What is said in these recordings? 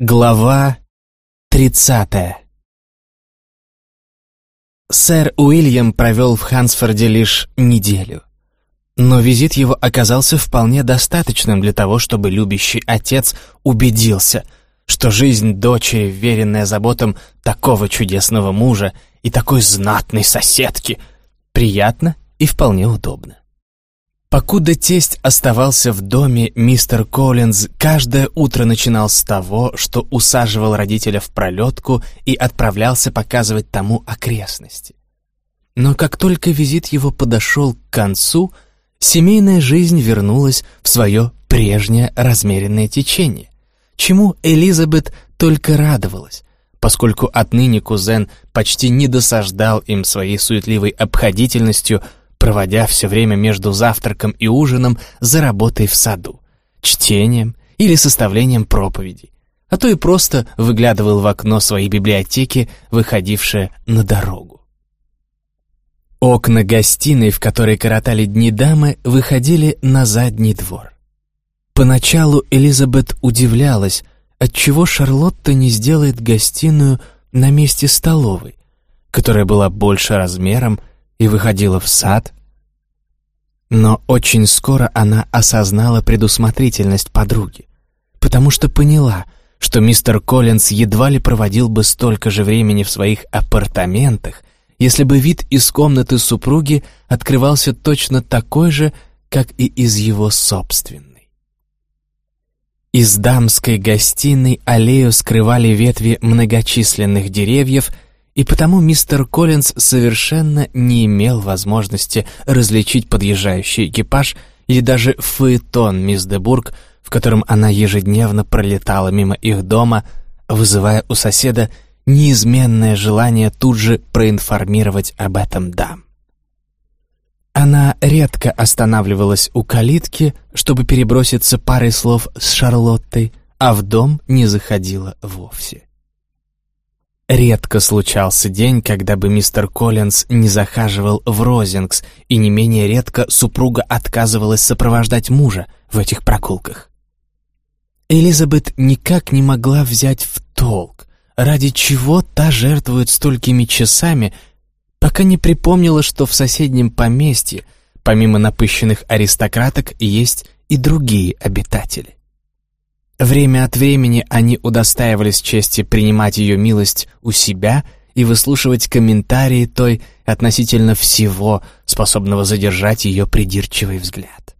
Глава тридцатая Сэр Уильям провел в Хансфорде лишь неделю. Но визит его оказался вполне достаточным для того, чтобы любящий отец убедился, что жизнь дочери, веренная заботам такого чудесного мужа и такой знатной соседки, приятна и вполне удобна. Покуда тесть оставался в доме, мистер Коллинз каждое утро начинал с того, что усаживал родителя в пролетку и отправлялся показывать тому окрестности. Но как только визит его подошел к концу, семейная жизнь вернулась в свое прежнее размеренное течение, чему Элизабет только радовалась, поскольку отныне кузен почти не досаждал им своей суетливой обходительностью – проводя все время между завтраком и ужином за работой в саду, чтением или составлением проповедей, а то и просто выглядывал в окно своей библиотеки, выходившее на дорогу. Окна гостиной, в которой коротали дни дамы, выходили на задний двор. Поначалу Элизабет удивлялась, отчего Шарлотта не сделает гостиную на месте столовой, которая была больше размером и выходила в сад. Но очень скоро она осознала предусмотрительность подруги, потому что поняла, что мистер Коллинз едва ли проводил бы столько же времени в своих апартаментах, если бы вид из комнаты супруги открывался точно такой же, как и из его собственной. Из дамской гостиной аллею скрывали ветви многочисленных деревьев — и потому мистер Коллинз совершенно не имел возможности различить подъезжающий экипаж или даже фаэтон мисс Дебург, в котором она ежедневно пролетала мимо их дома, вызывая у соседа неизменное желание тут же проинформировать об этом дам. Она редко останавливалась у калитки, чтобы переброситься парой слов с Шарлоттой, а в дом не заходила вовсе. Редко случался день, когда бы мистер Коллинз не захаживал в Розингс, и не менее редко супруга отказывалась сопровождать мужа в этих прогулках. Элизабет никак не могла взять в толк, ради чего та жертвует столькими часами, пока не припомнила, что в соседнем поместье, помимо напыщенных аристократок, есть и другие обитатели. Время от времени они удостаивались чести принимать ее милость у себя и выслушивать комментарии той относительно всего, способного задержать ее придирчивый взгляд.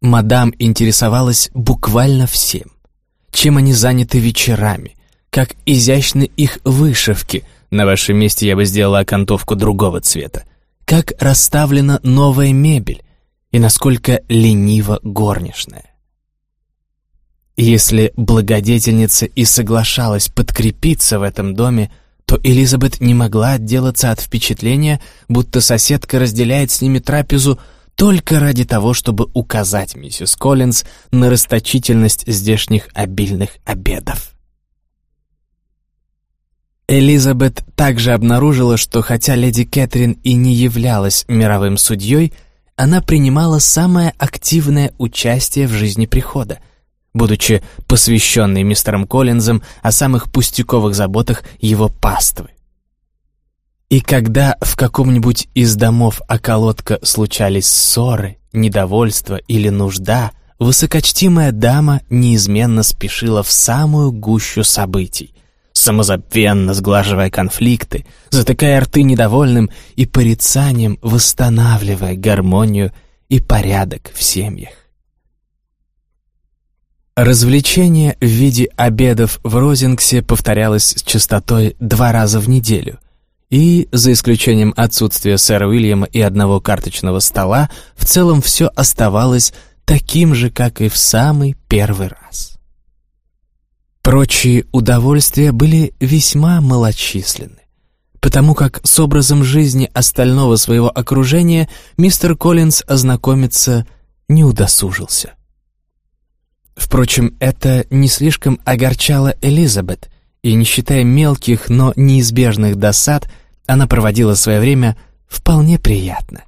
Мадам интересовалась буквально всем. Чем они заняты вечерами, как изящны их вышивки, на вашем месте я бы сделала окантовку другого цвета, как расставлена новая мебель и насколько ленива горничная. Если благодетельница и соглашалась подкрепиться в этом доме, то Элизабет не могла отделаться от впечатления, будто соседка разделяет с ними трапезу только ради того, чтобы указать миссис Коллинз на расточительность здешних обильных обедов. Элизабет также обнаружила, что хотя леди Кэтрин и не являлась мировым судьей, она принимала самое активное участие в жизни прихода — будучи посвященной мистером Коллинзом о самых пустяковых заботах его паствы. И когда в каком-нибудь из домов околотка случались ссоры, недовольство или нужда, высокочтимая дама неизменно спешила в самую гущу событий, самозабвенно сглаживая конфликты, затыкая рты недовольным и порицанием восстанавливая гармонию и порядок в семьях. Развлечение в виде обедов в Розингсе повторялось с частотой два раза в неделю. И, за исключением отсутствия сэра Уильяма и одного карточного стола, в целом все оставалось таким же, как и в самый первый раз. Прочие удовольствия были весьма малочисленны, потому как с образом жизни остального своего окружения мистер Коллинз ознакомиться не удосужился. Впрочем, это не слишком огорчало Элизабет, и, не считая мелких, но неизбежных досад, она проводила свое время вполне приятно.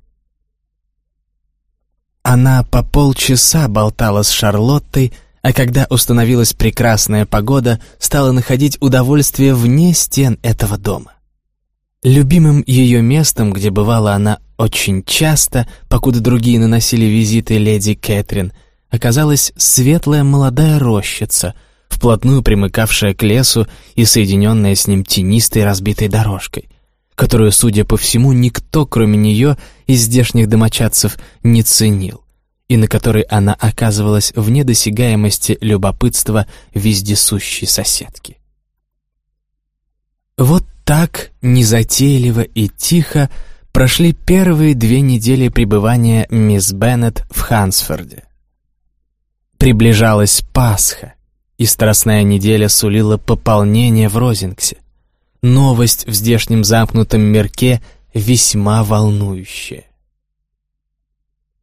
Она по полчаса болтала с Шарлоттой, а когда установилась прекрасная погода, стала находить удовольствие вне стен этого дома. Любимым ее местом, где бывала она очень часто, покуда другие наносили визиты леди Кэтрин, оказалась светлая молодая рощица, вплотную примыкавшая к лесу и соединенная с ним тенистой разбитой дорожкой, которую, судя по всему, никто, кроме нее, из здешних домочадцев не ценил, и на которой она оказывалась вне досягаемости любопытства вездесущей соседки. Вот так, незатейливо и тихо, прошли первые две недели пребывания мисс Беннет в Хансфорде. Приближалась Пасха, и страстная неделя сулила пополнение в Розингсе. Новость в здешнем замкнутом мирке весьма волнующая.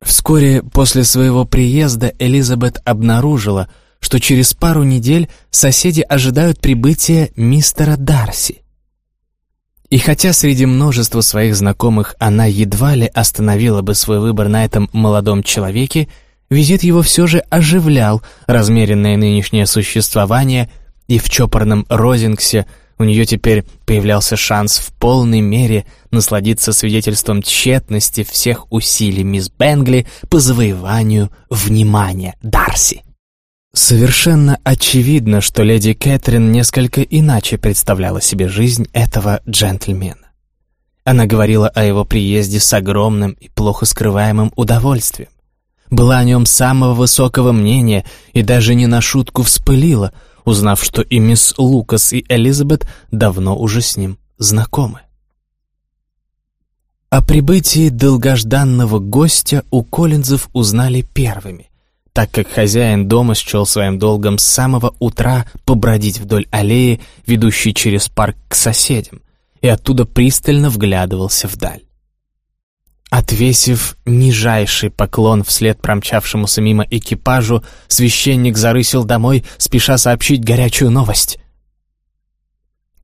Вскоре после своего приезда Элизабет обнаружила, что через пару недель соседи ожидают прибытия мистера Дарси. И хотя среди множества своих знакомых она едва ли остановила бы свой выбор на этом молодом человеке, визит его все же оживлял размеренное нынешнее существование, и в чопорном Розингсе у нее теперь появлялся шанс в полной мере насладиться свидетельством тщетности всех усилий мисс Бенгли по завоеванию внимания Дарси. Совершенно очевидно, что леди Кэтрин несколько иначе представляла себе жизнь этого джентльмена. Она говорила о его приезде с огромным и плохо скрываемым удовольствием. Была о нем самого высокого мнения и даже не на шутку вспылила, узнав, что и мисс Лукас, и Элизабет давно уже с ним знакомы. О прибытии долгожданного гостя у Коллинзов узнали первыми так как хозяин дома счел своим долгом с самого утра побродить вдоль аллеи, ведущей через парк к соседям, и оттуда пристально вглядывался вдаль. Отвесив нижайший поклон вслед промчавшемуся мимо экипажу, священник зарысил домой, спеша сообщить горячую новость.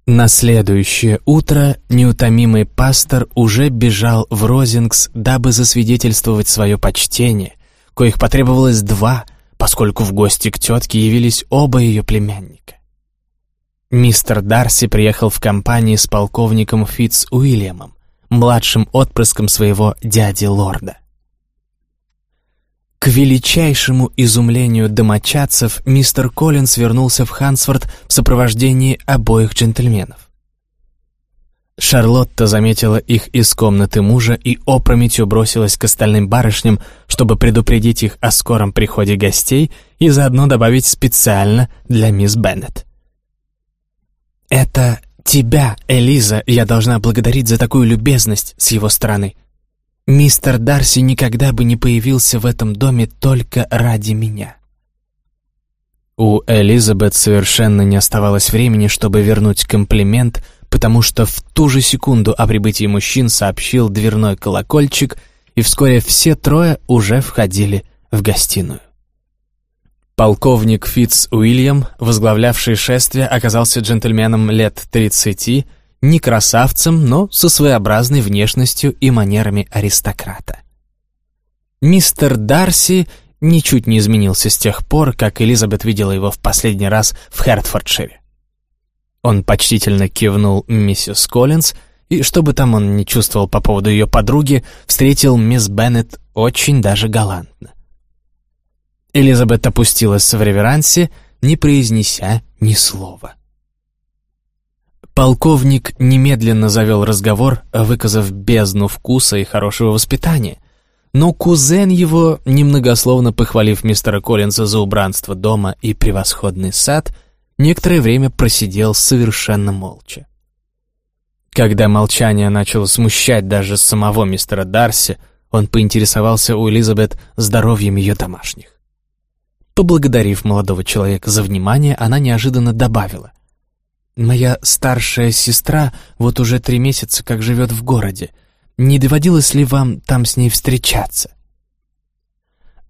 На следующее утро неутомимый пастор уже бежал в Розингс, дабы засвидетельствовать свое почтение — коих потребовалось два, поскольку в гости к тетке явились оба ее племянника. Мистер Дарси приехал в компании с полковником Фитц Уильямом, младшим отпрыском своего дяди-лорда. К величайшему изумлению домочадцев мистер Коллинс вернулся в Хансфорд в сопровождении обоих джентльменов. Шарлотта заметила их из комнаты мужа и опрометью бросилась к остальным барышням, чтобы предупредить их о скором приходе гостей и заодно добавить специально для мисс Беннет. «Это тебя, Элиза, я должна благодарить за такую любезность с его стороны. Мистер Дарси никогда бы не появился в этом доме только ради меня». У Элизабет совершенно не оставалось времени, чтобы вернуть комплимент — потому что в ту же секунду о прибытии мужчин сообщил дверной колокольчик, и вскоре все трое уже входили в гостиную. Полковник Фитц Уильям, возглавлявший шествие, оказался джентльменом лет тридцати, не красавцем, но со своеобразной внешностью и манерами аристократа. Мистер Дарси ничуть не изменился с тех пор, как Элизабет видела его в последний раз в Хертфордшире. Он почтительно кивнул миссис Коллинз, и что бы там он ни чувствовал по поводу ее подруги, встретил мисс Беннет очень даже галантно. Элизабет опустилась в реверансе, не произнеся ни слова. Полковник немедленно завел разговор, выказав бездну вкуса и хорошего воспитания, но кузен его, немногословно похвалив мистера Коллинза за убранство дома и превосходный сад, некоторое время просидел совершенно молча. Когда молчание начало смущать даже самого мистера Дарси, он поинтересовался у Элизабет здоровьем ее домашних. Поблагодарив молодого человека за внимание, она неожиданно добавила. «Моя старшая сестра вот уже три месяца как живет в городе. Не доводилось ли вам там с ней встречаться?»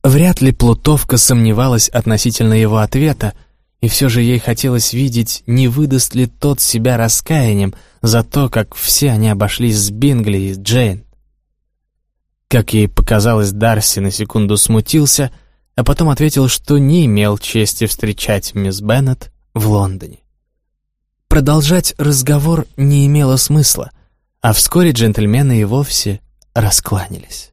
Вряд ли Плутовка сомневалась относительно его ответа, и все же ей хотелось видеть, не выдаст ли тот себя раскаянием за то, как все они обошлись с Бингли и Джейн. Как ей показалось, Дарси на секунду смутился, а потом ответил, что не имел чести встречать мисс Беннет в Лондоне. Продолжать разговор не имело смысла, а вскоре джентльмены и вовсе раскланялись.